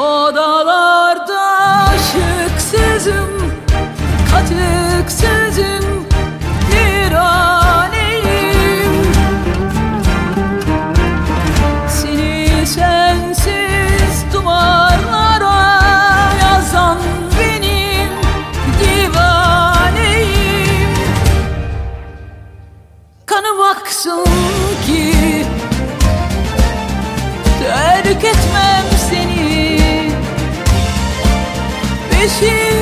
我的心。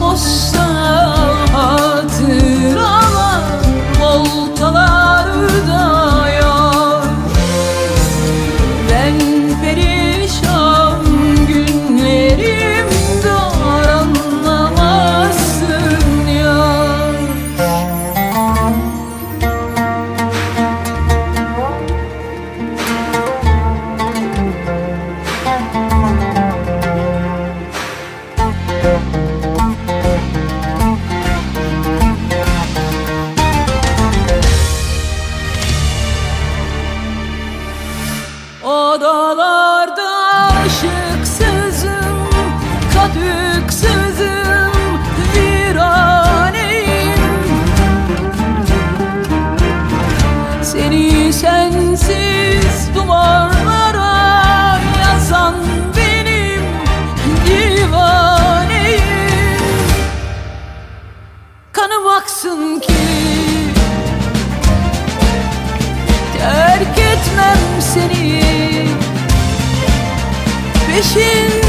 boşta Buralarda aşıksızım, kadıksızım, viraneyim. Seni sensiz duvarlara yazan benim divaneyim. Kanım aksın ki terk etmem seni peşin